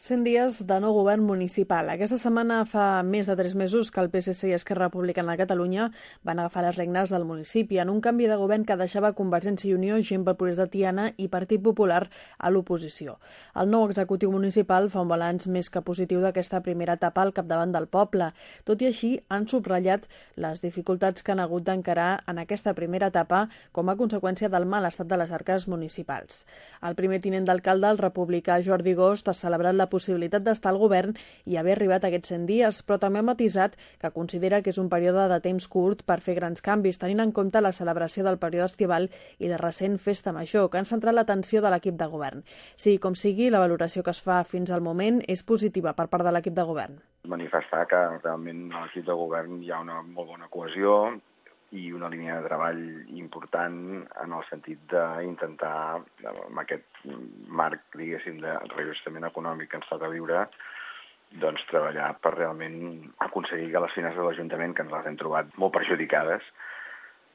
100 dies de nou govern municipal. Aquesta setmana fa més de 3 mesos que el PSC i Esquerra Republicana de Catalunya van agafar les regnes del municipi en un canvi de govern que deixava Convergència i Unió, Gent Progrés de Tiana i Partit Popular a l'oposició. El nou executiu municipal fa un balanç més que positiu d'aquesta primera etapa al capdavant del poble. Tot i així, han subratllat les dificultats que han hagut d'encarar en aquesta primera etapa com a conseqüència del mal estat de les arques municipals. El primer tinent d'alcalde, el republicà Jordi Gost, ha celebrat la possibilitat d'estar al govern i haver arribat aquests 100 dies, però també ha matisat que considera que és un període de temps curt per fer grans canvis, tenint en compte la celebració del període estival i la recent festa major, que han centrat l'atenció de l'equip de govern. Sí, com sigui, la valoració que es fa fins al moment és positiva per part de l'equip de govern. Manifestar que realment a l'equip de govern hi ha una molt bona cohesió, i una línia de treball important en el sentit d'intentar, amb aquest marc, diguéssim, de reajustament econòmic que ens toca viure, doncs treballar per realment aconseguir que les finances de l'Ajuntament, que ens les hem trobat molt perjudicades,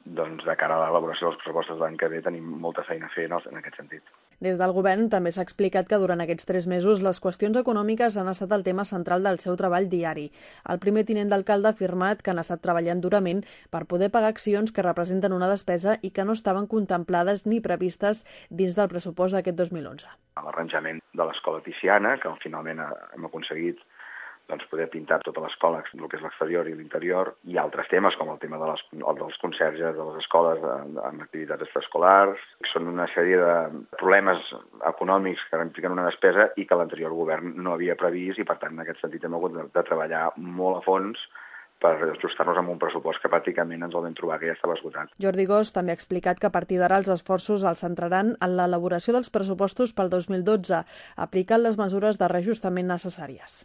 doncs de cara a l'elaboració dels pressupostos l'any que ve tenim molta feina a fer en aquest sentit. Des del govern també s'ha explicat que durant aquests tres mesos les qüestions econòmiques han estat el tema central del seu treball diari. El primer tinent d'alcalde ha afirmat que han estat treballant durament per poder pagar accions que representen una despesa i que no estaven contemplades ni previstes dins del pressupost d'aquest 2011. L'arranjament de l'escola Tiziana, que finalment hem aconseguit doncs, poder pintar tota l'escola, el que és l'exterior i l'interior, i altres temes, com el tema de les, el dels conserges de les escoles en activitats extraescolars. Són una sèrie de problemes econòmics que impliquen una despesa i que l'anterior govern no havia previst i, per tant, en aquest sentit hem hagut de, de treballar molt a fons per ajustar-nos amb un pressupost que pràcticament ens el vam trobar que ja estava esgotat. Jordi Gós també ha explicat que a partir d'ara els esforços els centraran en l'elaboració dels pressupostos pel 2012, aplicant les mesures de reajustament necessàries.